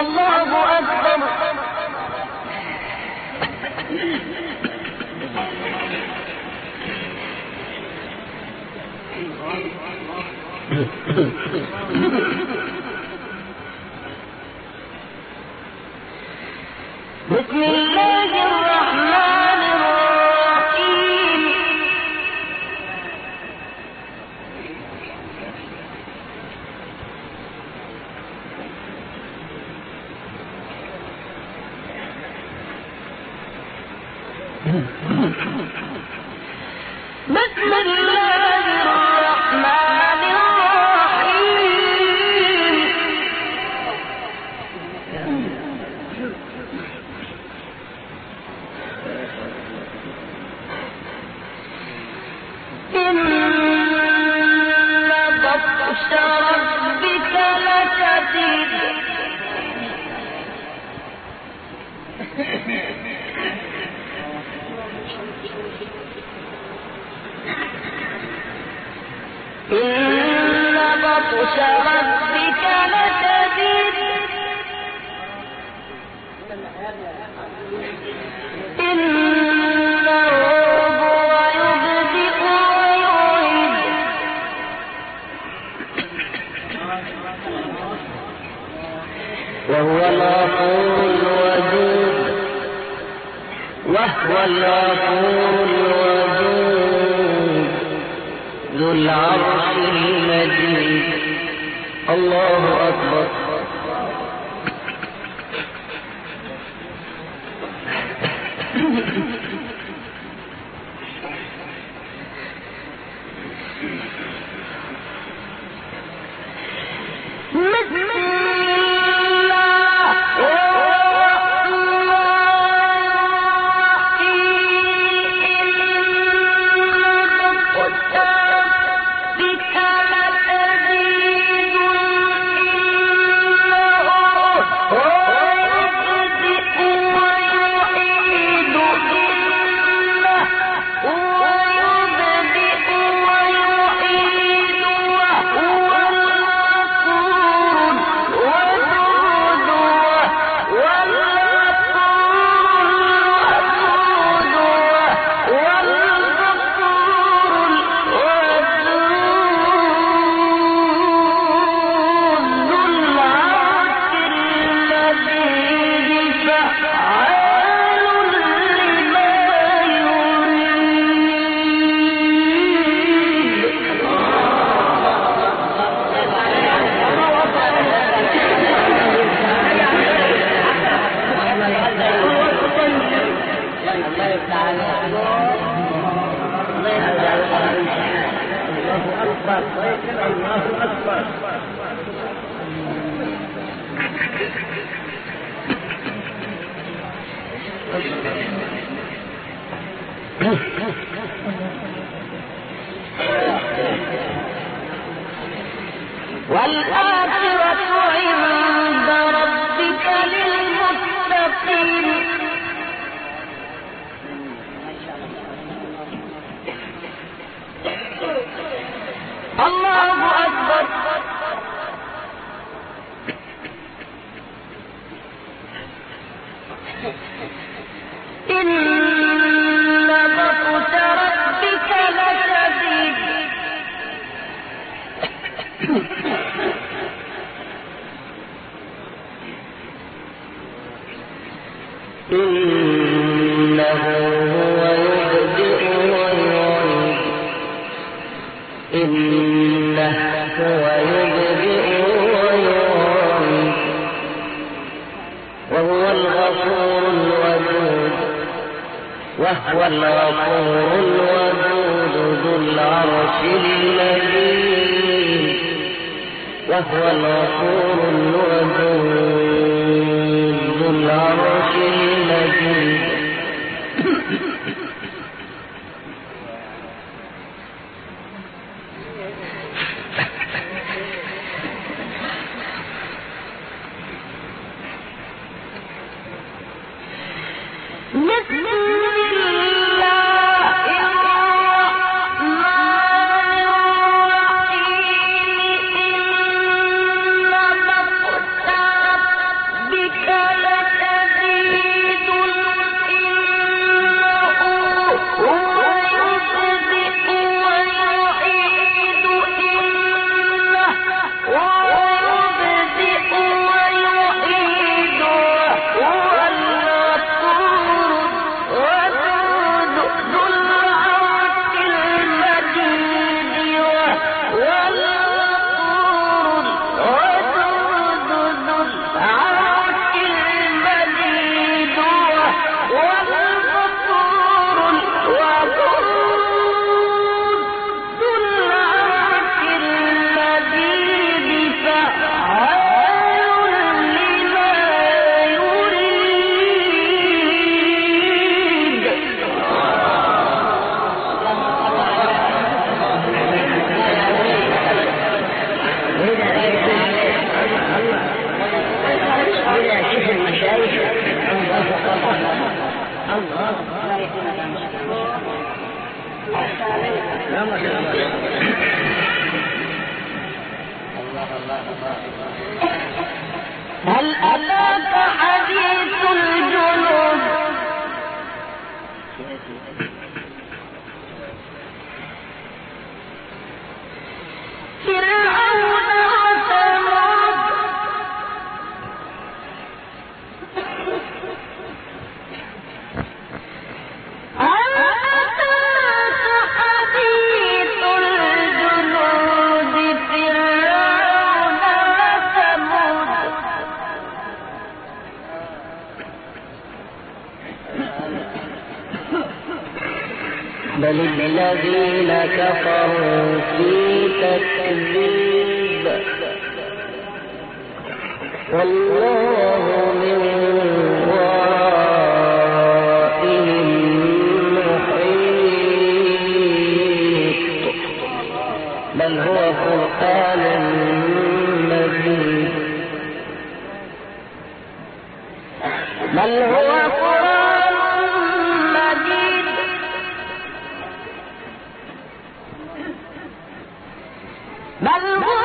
الله أكبر. بسم بسم الله بطش ربك لشديد إنه هو يبدئ ويعيد. وهو الغفور الودود وهو الغفور الودود ذو العرش المجيد. الله أكبر. بسم أكبر الله أكبر والآخرة عند ربك للمتقين. الله أكبر. إن بطش ربك لشديد. إنه هو يبدئ ويعيد وهو الغفور الودود. ذو العرش المجيد وهو الغفور الودود ذو العرش المجيد بسم هل أتاك حديث الجنود؟ بل الذين كفروا في تكذيب. والله من ورائهم محيط. بل هو قرآن مجيد. بل هو நல்ல